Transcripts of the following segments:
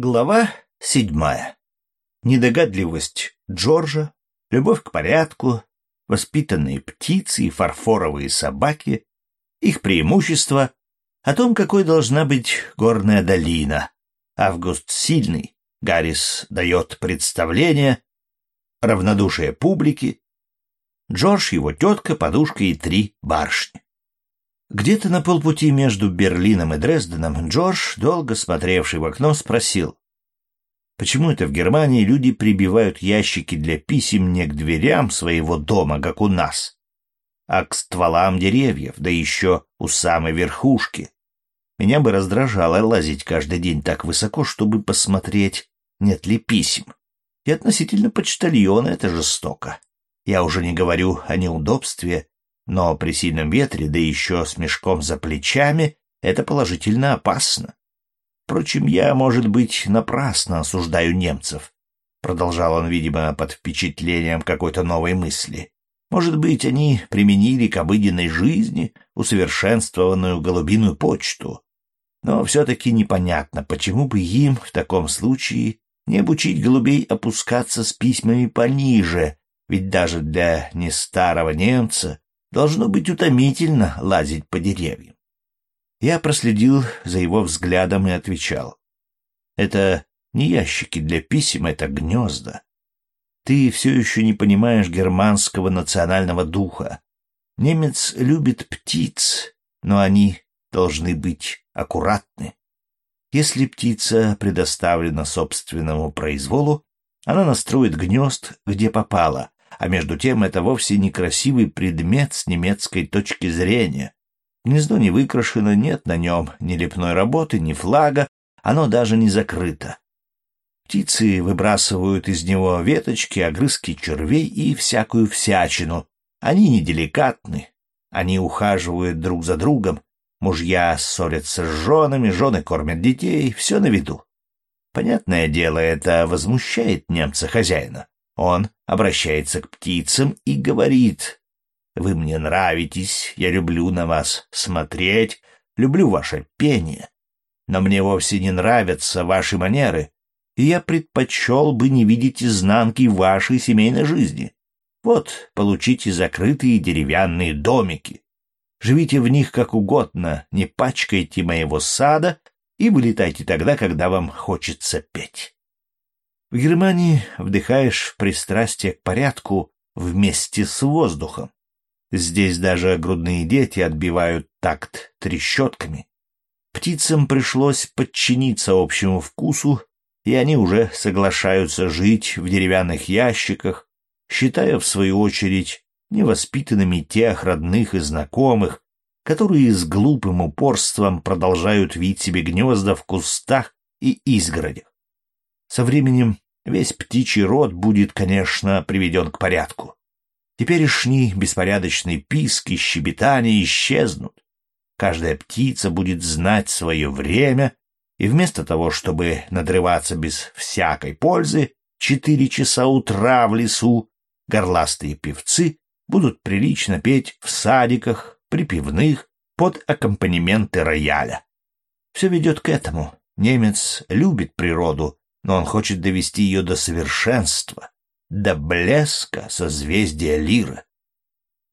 Глава седьмая. Недогадливость Джорджа, любовь к порядку, воспитанные птицы и фарфоровые собаки, их преимущества, о том, какой должна быть горная долина. Август сильный, Гаррис дает представление, равнодушие публики, Джордж, его тетка, подушка и три барышни. Где-то на полпути между Берлином и Дрезденом Джордж, долго смотревший в окно, спросил, почему это в Германии люди прибивают ящики для писем не к дверям своего дома, как у нас, а к стволам деревьев, да еще у самой верхушки. Меня бы раздражало лазить каждый день так высоко, чтобы посмотреть, нет ли писем. И относительно почтальона это жестоко. Я уже не говорю о неудобстве но при сильном ветре, да еще с мешком за плечами, это положительно опасно. Впрочем, я, может быть, напрасно осуждаю немцев. Продолжал он, видимо, под впечатлением какой-то новой мысли. Может быть, они применили к обыденной жизни усовершенствованную голубиную почту. Но все-таки непонятно, почему бы им в таком случае не обучить голубей опускаться с письмами пониже, ведь даже для нестарого немца Должно быть утомительно лазить по деревьям. Я проследил за его взглядом и отвечал. Это не ящики для писем, это гнезда. Ты все еще не понимаешь германского национального духа. Немец любит птиц, но они должны быть аккуратны. Если птица предоставлена собственному произволу, она настроит гнезд, где попала, а между тем это вовсе не красивый предмет с немецкой точки зрения. Гнездо не выкрашено, нет на нем ни лепной работы, ни флага, оно даже не закрыто. Птицы выбрасывают из него веточки, огрызки червей и всякую всячину. Они неделикатны, они ухаживают друг за другом, мужья ссорятся с женами, жены кормят детей, все на виду. Понятное дело, это возмущает немца-хозяина. Он обращается к птицам и говорит, «Вы мне нравитесь, я люблю на вас смотреть, люблю ваше пение, но мне вовсе не нравятся ваши манеры, и я предпочел бы не видеть изнанки вашей семейной жизни. Вот, получите закрытые деревянные домики. Живите в них как угодно, не пачкайте моего сада и вылетайте тогда, когда вам хочется петь. В Германии вдыхаешь пристрастие к порядку вместе с воздухом. Здесь даже грудные дети отбивают такт трещотками. Птицам пришлось подчиниться общему вкусу, и они уже соглашаются жить в деревянных ящиках, считая, в свою очередь, невоспитанными тех родных и знакомых, которые с глупым упорством продолжают видеть себе гнезда в кустах и изгородях. Со временем весь птичий род будет, конечно, приведен к порядку. Теперешний беспорядочный писк и щебетание исчезнут. Каждая птица будет знать свое время, и вместо того, чтобы надрываться без всякой пользы четыре часа утра в лесу, горластые певцы будут прилично петь в садиках, при пивных, под аккомпанементы рояля. Все ведет к этому. Немец любит природу, но он хочет довести ее до совершенства, до блеска созвездия Лира.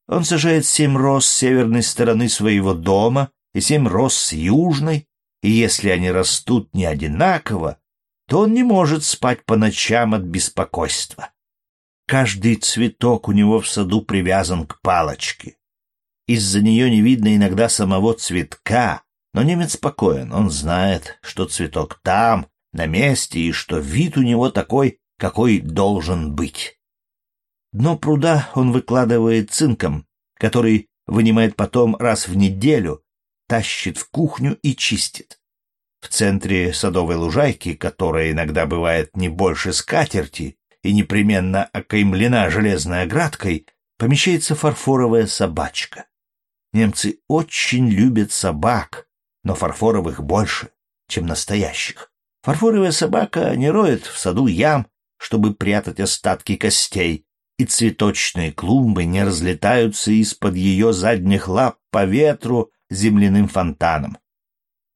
Он сажает семь роз с северной стороны своего дома и семь роз с южной, и если они растут не одинаково, то он не может спать по ночам от беспокойства. Каждый цветок у него в саду привязан к палочке. Из-за нее не видно иногда самого цветка, но немец спокоен, он знает, что цветок там, на месте и что вид у него такой, какой должен быть. Дно пруда он выкладывает цинком, который вынимает потом раз в неделю, тащит в кухню и чистит. В центре садовой лужайки, которая иногда бывает не больше скатерти и непременно окаймлена железной оградкой, помещается фарфоровая собачка. Немцы очень любят собак, но фарфоровых больше, чем настоящих. Фарфоровая собака не роет в саду ям, чтобы прятать остатки костей, и цветочные клумбы не разлетаются из-под ее задних лап по ветру земляным фонтаном.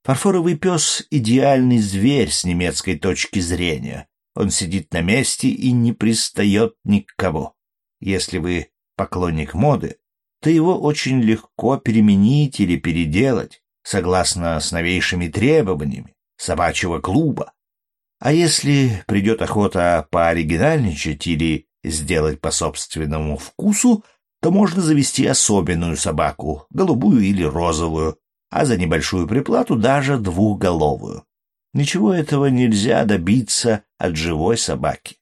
Фарфоровый пес — идеальный зверь с немецкой точки зрения. Он сидит на месте и не пристает ни к кого. Если вы поклонник моды, то его очень легко переменить или переделать, согласно с новейшими требованиями собачьего клуба. А если придет охота пооригинальничать или сделать по собственному вкусу, то можно завести особенную собаку, голубую или розовую, а за небольшую приплату даже двухголовую. Ничего этого нельзя добиться от живой собаки.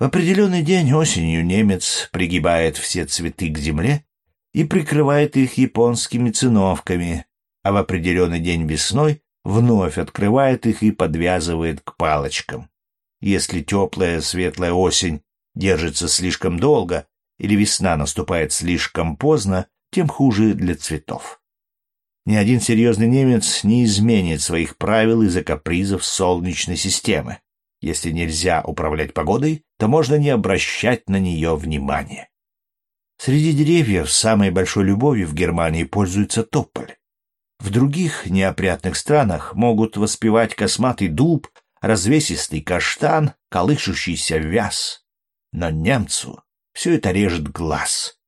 В определенный день осенью немец пригибает все цветы к земле и прикрывает их японскими циновками, а в определенный день весной вновь открывает их и подвязывает к палочкам. Если теплая светлая осень держится слишком долго или весна наступает слишком поздно, тем хуже для цветов. Ни один серьезный немец не изменит своих правил из-за капризов Солнечной системы. Если нельзя управлять погодой, то можно не обращать на нее внимания. Среди деревьев самой большой любовью в Германии пользуется тополь. В других неопрятных странах могут воспевать косматый дуб, развесистый каштан, колышущийся вяз. Но немцу все это режет глаз.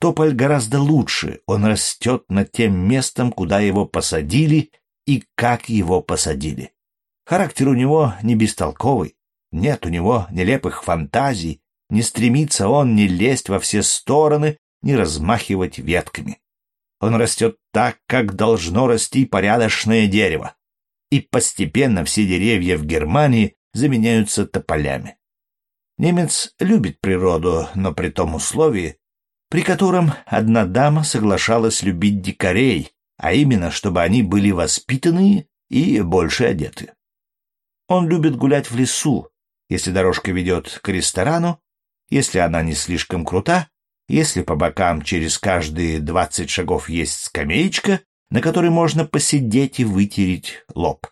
Тополь гораздо лучше, он растет над тем местом, куда его посадили и как его посадили. Характер у него не бестолковый, нет у него нелепых фантазий, не стремится он ни лезть во все стороны, ни размахивать ветками. Он растет так, как должно расти порядочное дерево. И постепенно все деревья в Германии заменяются тополями. Немец любит природу, но при том условии, при котором одна дама соглашалась любить дикарей, а именно, чтобы они были воспитанные и больше одеты. Он любит гулять в лесу, если дорожка ведет к ресторану, если она не слишком крута, если по бокам через каждые двадцать шагов есть скамеечка, на которой можно посидеть и вытереть лоб.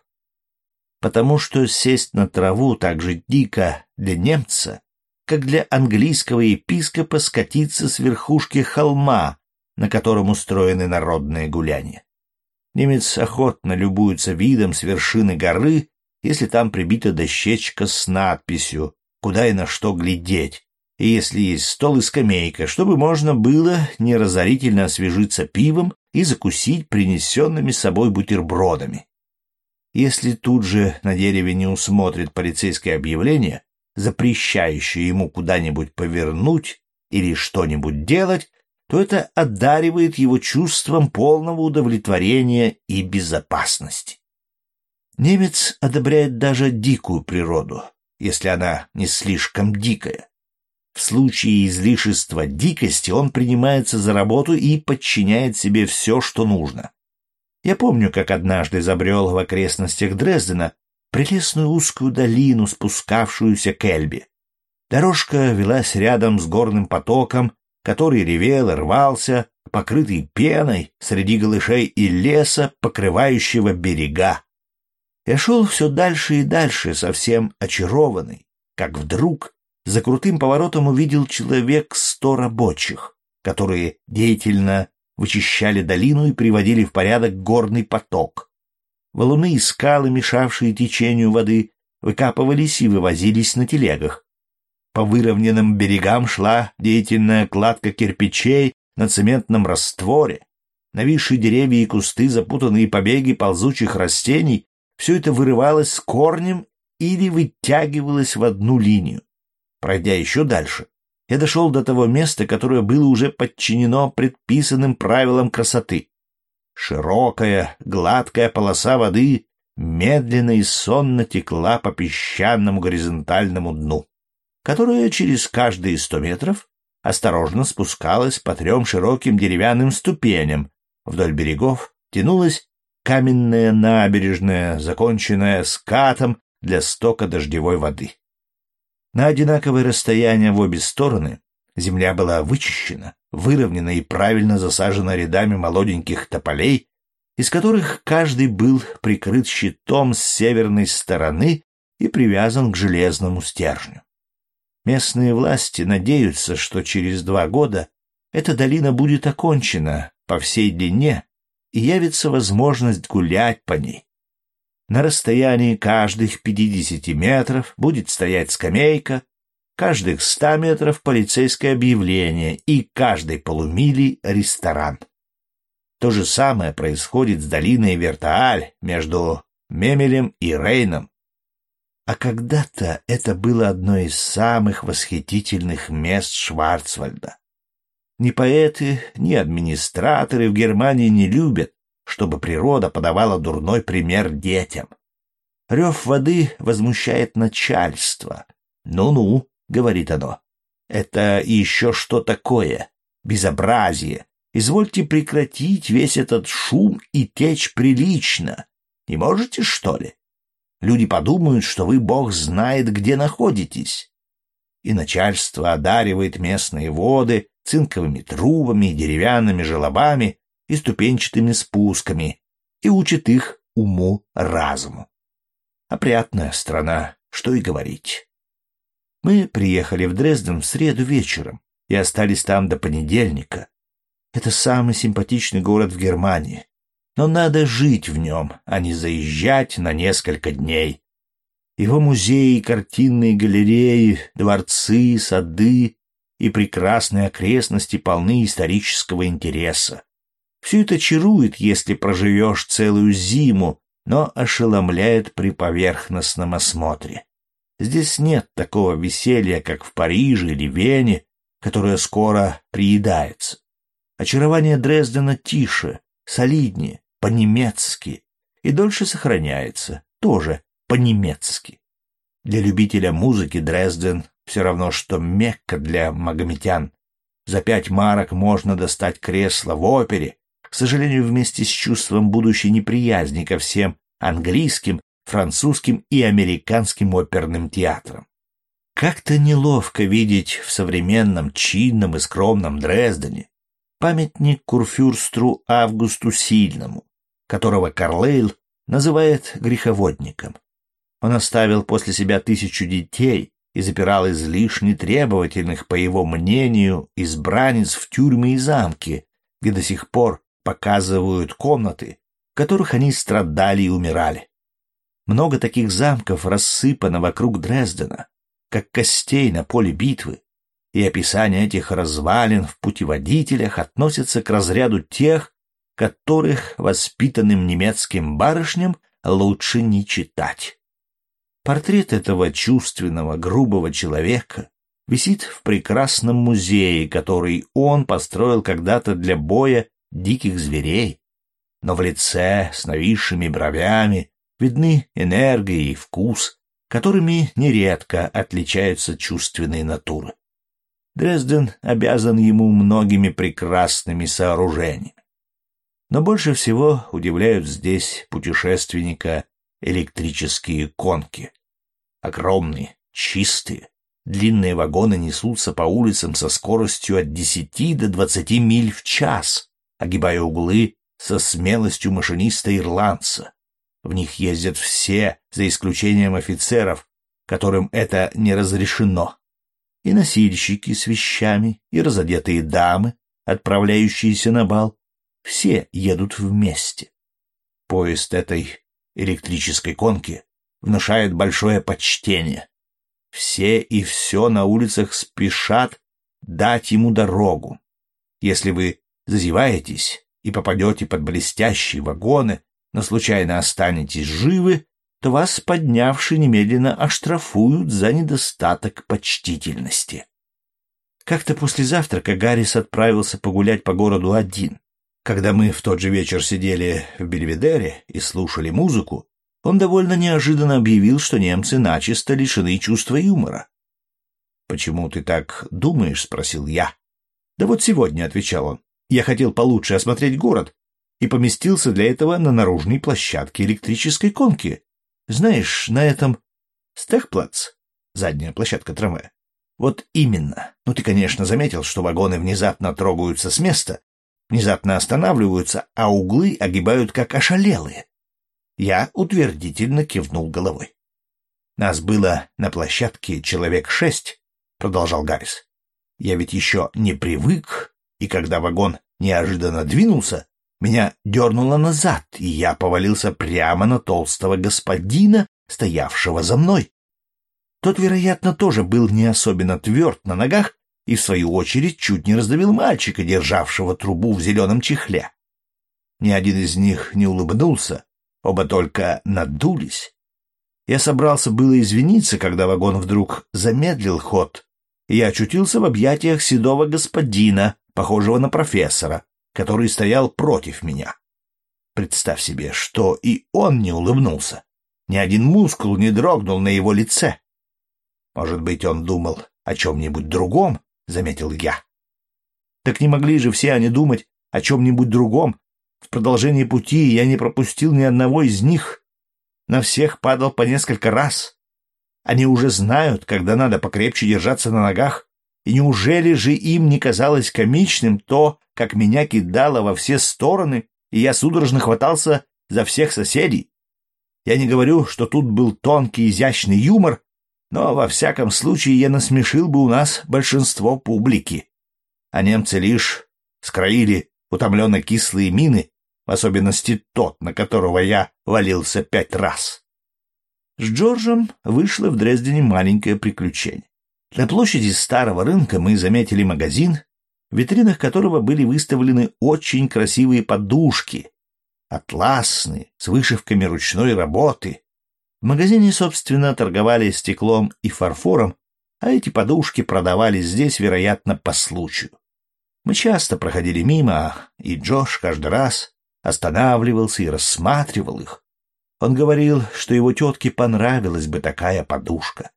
Потому что сесть на траву так же дико для немца, как для английского епископа скатиться с верхушки холма, на котором устроены народные гуляния. Немец охотно любуется видом с вершины горы, если там прибита дощечка с надписью «Куда и на что глядеть», если есть стол и скамейка, чтобы можно было неразорительно освежиться пивом и закусить принесенными с собой бутербродами. Если тут же на дереве не усмотрит полицейское объявление, запрещающее ему куда-нибудь повернуть или что-нибудь делать, то это одаривает его чувством полного удовлетворения и безопасности. Немец одобряет даже дикую природу, если она не слишком дикая. В случае излишества дикости он принимается за работу и подчиняет себе все, что нужно. Я помню, как однажды забрел в окрестностях Дрездена прелестную узкую долину, спускавшуюся к Эльбе. Дорожка велась рядом с горным потоком, который ревел и рвался, покрытый пеной среди голышей и леса, покрывающего берега. Я шел все дальше и дальше, совсем очарованный, как вдруг за крутым поворотом увидел человек сто рабочих, которые деятельно вычищали долину и приводили в порядок горный поток. Валуны и скалы, мешавшие течению воды, выкапывались и вывозились на телегах. По выровненным берегам шла деятельная кладка кирпичей на цементном растворе. Нависшие деревья и кусты, запутанные побеги ползучих растений — все это вырывалось с корнем или вытягивалось в одну линию. Пройдя еще дальше, я дошел до того места, которое было уже подчинено предписанным правилам красоты. Широкая, гладкая полоса воды медленно и сонно текла по песчаному горизонтальному дну, которое через каждые сто метров осторожно спускалось по трем широким деревянным ступеням. Вдоль берегов тянулась каменная набережная, законченная скатом для стока дождевой воды. На одинаковое расстояние в обе стороны земля была вычищена, выровнена и правильно засажена рядами молоденьких тополей, из которых каждый был прикрыт щитом с северной стороны и привязан к железному стержню. Местные власти надеются, что через два года эта долина будет окончена по всей длине, и явится возможность гулять по ней. На расстоянии каждых 50 метров будет стоять скамейка, каждых 100 метров полицейское объявление и каждой полумили ресторан. То же самое происходит с долиной Вертааль между Мемелем и Рейном. А когда-то это было одно из самых восхитительных мест Шварцвальда. Ни поэты, ни администраторы в Германии не любят, чтобы природа подавала дурной пример детям. Рев воды возмущает начальство. «Ну-ну», — говорит оно, — «это еще что такое? Безобразие, Извольте прекратить весь этот шум и течь прилично. Не можете, что ли? Люди подумают, что вы, бог знает, где находитесь. И начальство одаривает местные воды цинковыми трубами, деревянными желобами и ступенчатыми спусками и учит их уму-разуму. Опрятная страна, что и говорить. Мы приехали в Дрезден в среду вечером и остались там до понедельника, это самый симпатичный город в Германии. Но надо жить в нем, а не заезжать на несколько дней. Его музеи, картинные галереи, дворцы, сады и прекрасные окрестности полны исторического интереса. Все это чарует, если проживешь целую зиму, но ошеломляет при поверхностном осмотре. Здесь нет такого веселья, как в Париже или Вене, которое скоро приедается. Очарование Дрездена тише, солиднее, по-немецки и дольше сохраняется, тоже по-немецки. Для любителя музыки Дрезден все равно, что Мекка для магометян. За пять марок можно достать кресло в опере, к сожалению, вместе с чувством будущей неприязни ко всем английским, французским и американским оперным театрам. Как-то неловко видеть в современном, чинном и скромном Дрездене памятник курфюрстру Августу Сильному, которого Карлейл называет греховодником. Он оставил после себя тысячу детей и запирал излишне требовательных, по его мнению, избранниц в тюрьмы и замки, где до сих пор показывают комнаты, в которых они страдали и умирали. Много таких замков рассыпано вокруг Дрездена, как костей на поле битвы, и описание этих развалин в путеводителях относится к разряду тех, которых воспитанным немецким барышням лучше не читать. Портрет этого чувственного, грубого человека висит в прекрасном музее, который он построил когда-то для боя диких зверей. Но в лице с нависшими бровями видны энергия и вкус, которыми нередко отличаются чувственные натуры. Дрезден обязан ему многими прекрасными сооружениями. Но больше всего удивляют здесь путешественника электрические конки. Огромные, чистые, длинные вагоны несутся по улицам со скоростью от 10 до 20 миль в час, огибая углы со смелостью машиниста-ирландца. В них ездят все, за исключением офицеров, которым это не разрешено и носильщики с вещами, и разодетые дамы, отправляющиеся на бал, все едут вместе. Поезд этой электрической конки внушает большое почтение. Все и все на улицах спешат дать ему дорогу. Если вы зазеваетесь и попадете под блестящие вагоны, но случайно останетесь живы, то вас, поднявши, немедленно оштрафуют за недостаток почтительности. Как-то после завтрака Гаррис отправился погулять по городу один. Когда мы в тот же вечер сидели в Бельведере и слушали музыку, он довольно неожиданно объявил, что немцы начисто лишены чувства юмора. «Почему ты так думаешь?» — спросил я. «Да вот сегодня», — отвечал он, — «я хотел получше осмотреть город и поместился для этого на наружной площадке электрической конки, знаешь, на этом Стехплац, задняя площадка трамвая. Вот именно. Ну, ты, конечно, заметил, что вагоны внезапно трогаются с места, внезапно останавливаются, а углы огибают как ошалелые. Я утвердительно кивнул головой. Нас было на площадке человек шесть, продолжал Гаррис. Я ведь еще не привык, и когда вагон неожиданно двинулся, меня дернуло назад, и я повалился прямо на толстого господина, стоявшего за мной. Тот, вероятно, тоже был не особенно тверд на ногах и, в свою очередь, чуть не раздавил мальчика, державшего трубу в зеленом чехле. Ни один из них не улыбнулся, оба только надулись. Я собрался было извиниться, когда вагон вдруг замедлил ход, и я очутился в объятиях седого господина, похожего на профессора, который стоял против меня. Представь себе, что и он не улыбнулся. Ни один мускул не дрогнул на его лице. Может быть, он думал о чем-нибудь другом, — заметил я. Так не могли же все они думать о чем-нибудь другом, в продолжении пути я не пропустил ни одного из них. На всех падал по несколько раз. Они уже знают, когда надо покрепче держаться на ногах. И неужели же им не казалось комичным то, как меня кидало во все стороны, и я судорожно хватался за всех соседей? Я не говорю, что тут был тонкий изящный юмор, но во всяком случае я насмешил бы у нас большинство публики. А немцы лишь скроили утомленно кислые мины, в особенности тот, на которого я валился пять раз. С Джорджем вышло в Дрездене маленькое приключение. На площади старого рынка мы заметили магазин, в витринах которого были выставлены очень красивые подушки, атласные, с вышивками ручной работы. В магазине, собственно, торговали стеклом и фарфором, а эти подушки продавались здесь, вероятно, по случаю. Мы часто проходили мимо, и Джош каждый раз останавливался и рассматривал их. Он говорил, что его тетке понравилась бы такая подушка.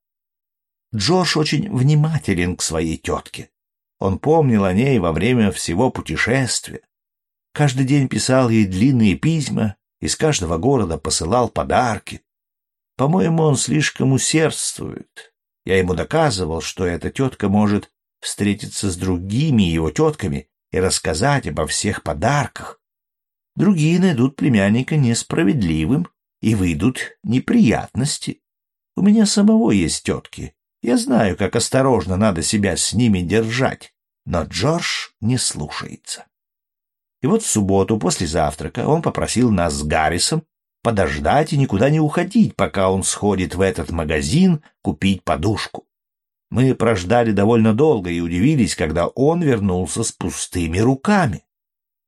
Джош очень внимателен к своей тетке. Он помнил о ней во время всего путешествия. Каждый день писал ей длинные письма, из каждого города посылал подарки. По-моему, он слишком усердствует. Я ему доказывал, что эта тетка может встретиться с другими его тетками и рассказать обо всех подарках. Другие найдут племянника несправедливым, и выйдут неприятности. У меня самого есть тетки. Я знаю, как осторожно надо себя с ними держать, но Джордж не слушается. И вот в субботу после завтрака он попросил нас с Гаррисом подождать и никуда не уходить, пока он сходит в этот магазин купить подушку. Мы прождали довольно долго и удивились, когда он вернулся с пустыми руками.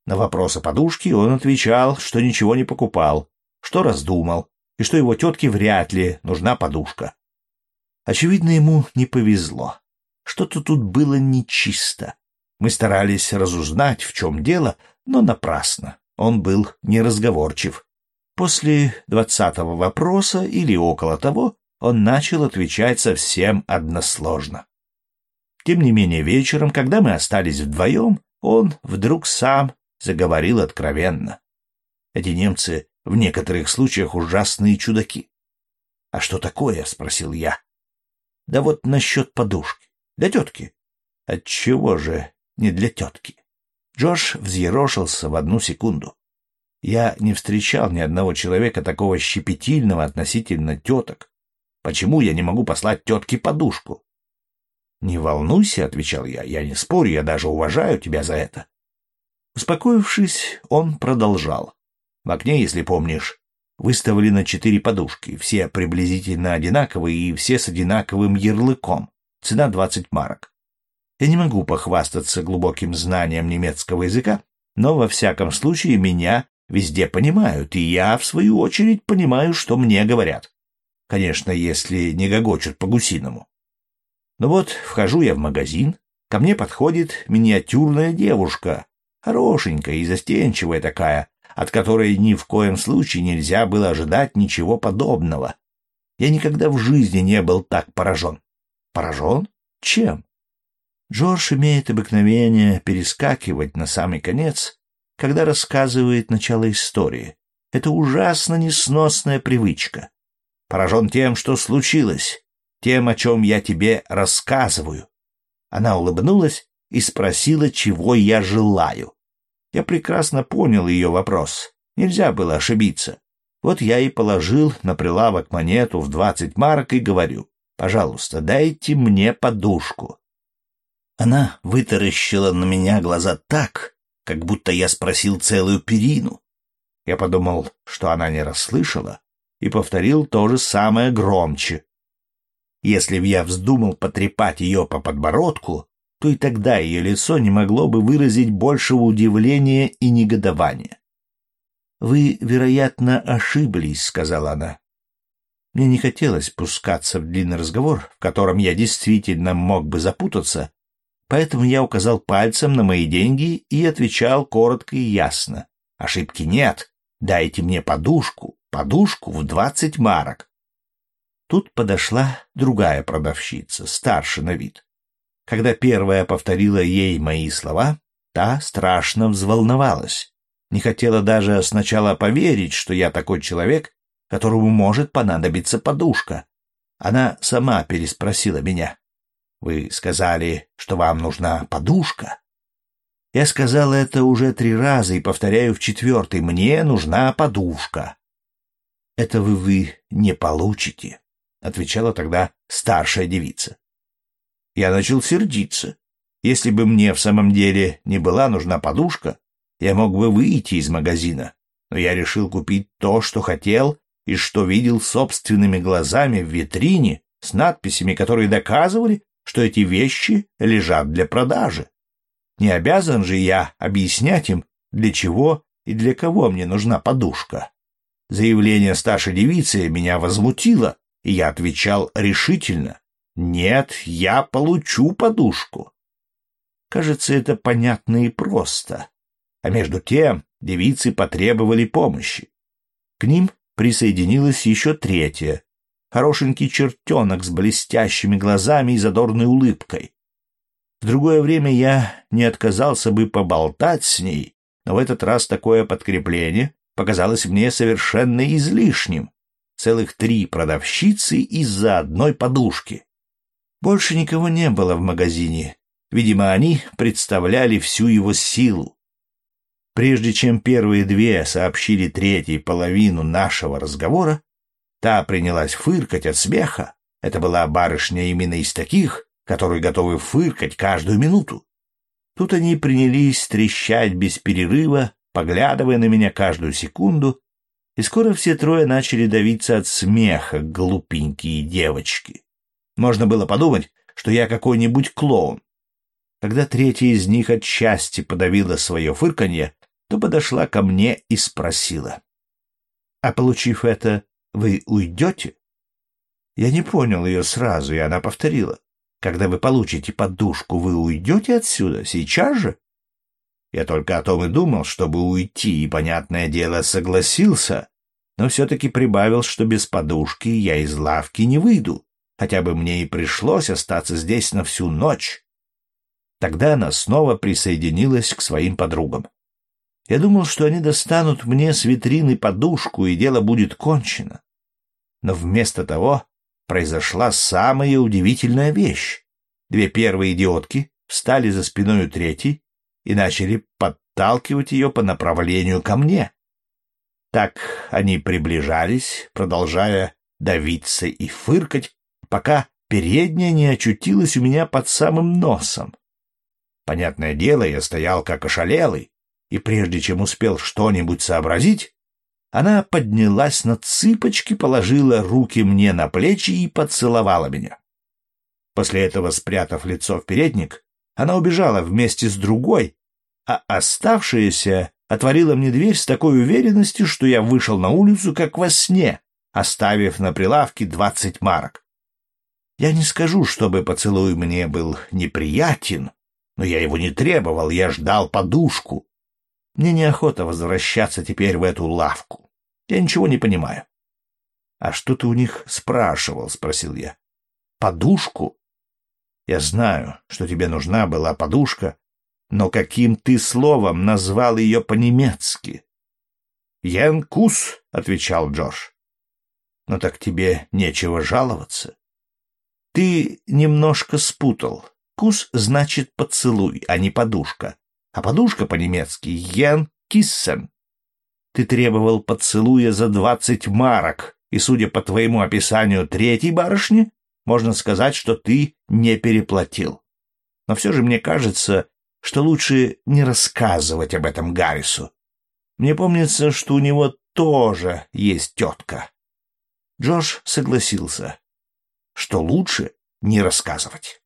На вопрос о подушке он отвечал, что ничего не покупал, что раздумал, и что его тетке вряд ли нужна подушка. Очевидно, ему не повезло. Что-то тут было нечисто. Мы старались разузнать, в чем дело, но напрасно. Он был неразговорчив. После двадцатого вопроса или около того он начал отвечать совсем односложно. Тем не менее, вечером, когда мы остались вдвоем, он вдруг сам заговорил откровенно. Эти немцы в некоторых случаях ужасные чудаки. — А что такое? — спросил я. — Да вот насчет подушки. Для тетки. — Отчего же не для тетки? Джош взъерошился в одну секунду. Я не встречал ни одного человека такого щепетильного относительно теток. Почему я не могу послать тетке подушку? — Не волнуйся, — отвечал я, — я не спорю, я даже уважаю тебя за это. Успокоившись, он продолжал. В окне, если помнишь, выставлены четыре подушки, все приблизительно одинаковые и все с одинаковым ярлыком. Цена двадцать марок. Я не могу похвастаться глубоким знанием немецкого языка, но во всяком случае меня везде понимают, и я, в свою очередь, понимаю, что мне говорят. Конечно, если не гогочут по-гусиному. Ну вот, вхожу я в магазин, ко мне подходит миниатюрная девушка, хорошенькая и застенчивая такая, от которой ни в коем случае нельзя было ожидать ничего подобного. Я никогда в жизни не был так поражен. Поражен? Чем? Джордж имеет обыкновение перескакивать на самый конец, когда рассказывает начало истории. Это ужасно несносная привычка. Поражен тем, что случилось, тем, о чем я тебе рассказываю. Она улыбнулась и спросила, чего я желаю. Я прекрасно понял ее вопрос. Нельзя было ошибиться. Вот я и положил на прилавок монету в двадцать марок и говорю, «Пожалуйста, дайте мне подушку». Она вытаращила на меня глаза так, как будто я спросил целую перину. Я подумал, что она не расслышала, и повторил то же самое громче. Если б я вздумал потрепать ее по подбородку, то и тогда ее лицо не могло бы выразить большего удивления и негодования. «Вы, вероятно, ошиблись», — сказала она. Мне не хотелось пускаться в длинный разговор, в котором я действительно мог бы запутаться, поэтому я указал пальцем на мои деньги и отвечал коротко и ясно. «Ошибки нет. Дайте мне подушку, подушку в двадцать марок». Тут подошла другая продавщица, старше на вид. Когда первая повторила ей мои слова, та страшно взволновалась. Не хотела даже сначала поверить, что я такой человек, которому может понадобиться подушка. Она сама переспросила меня. «Вы сказали, что вам нужна подушка?» Я сказал это уже три раза и повторяю в четвертый. «Мне нужна подушка». «Это вы, вы не получите», — отвечала тогда старшая девица. Я начал сердиться. Если бы мне в самом деле не была нужна подушка, я мог бы выйти из магазина, но я решил купить то, что хотел и что видел собственными глазами в витрине с надписями, которые доказывали, что эти вещи лежат для продажи. Не обязан же я объяснять им, для чего и для кого мне нужна подушка. Заявление старшей девицы меня возмутило, и я отвечал решительно. Нет, я получу подушку. Кажется, это понятно и просто. А между тем девицы потребовали помощи. К ним присоединилась еще третья, хорошенький чертенок с блестящими глазами и задорной улыбкой. В другое время я не отказался бы поболтать с ней, но в этот раз такое подкрепление показалось мне совершенно излишним. Целых три продавщицы из-за одной подушки. Больше никого не было в магазине. Видимо, они представляли всю его силу. Прежде чем первые две сообщили третьей половину нашего разговора, та принялась фыркать от смеха. Это была барышня именно из таких, которые готовы фыркать каждую минуту. Тут они принялись трещать без перерыва, поглядывая на меня каждую секунду, и скоро все трое начали давиться от смеха, глупенькие девочки. Можно было подумать, что я какой-нибудь клоун. Когда третья из них отчасти подавила свое фырканье, то подошла ко мне и спросила. — А получив это, вы уйдете? Я не понял ее сразу, и она повторила. — Когда вы получите подушку, вы уйдете отсюда? Сейчас же? Я только о том и думал, чтобы уйти, и, понятное дело, согласился, но все-таки прибавил, что без подушки я из лавки не выйду хотя бы мне и пришлось остаться здесь на всю ночь. Тогда она снова присоединилась к своим подругам. Я думал, что они достанут мне с витрины подушку, и дело будет кончено. Но вместо того произошла самая удивительная вещь. Две первые идиотки встали за спиной у третьей и начали подталкивать ее по направлению ко мне. Так они приближались, продолжая давиться и фыркать, пока передняя не очутилась у меня под самым носом. Понятное дело, я стоял как ошалелый, и прежде чем успел что-нибудь сообразить, она поднялась на цыпочки, положила руки мне на плечи и поцеловала меня. После этого, спрятав лицо в передник, она убежала вместе с другой, а оставшаяся отворила мне дверь с такой уверенностью, что я вышел на улицу как во сне, оставив на прилавке двадцать марок. Я не скажу, чтобы поцелуй мне был неприятен, но я его не требовал, я ждал подушку. Мне неохота возвращаться теперь в эту лавку. Я ничего не понимаю. — А что ты у них спрашивал? — спросил я. — Подушку? Я знаю, что тебе нужна была подушка, но каким ты словом назвал ее по-немецки? — Янкус, — отвечал Джордж. — Но так тебе нечего жаловаться. Ты немножко спутал. Кус значит поцелуй, а не подушка. А подушка по-немецки «Ян Киссен». Ты требовал поцелуя за двадцать марок, и, судя по твоему описанию третьей барышни, можно сказать, что ты не переплатил. Но все же мне кажется, что лучше не рассказывать об этом Гаррису. Мне помнится, что у него тоже есть тетка. Джордж согласился, что лучше не рассказывать.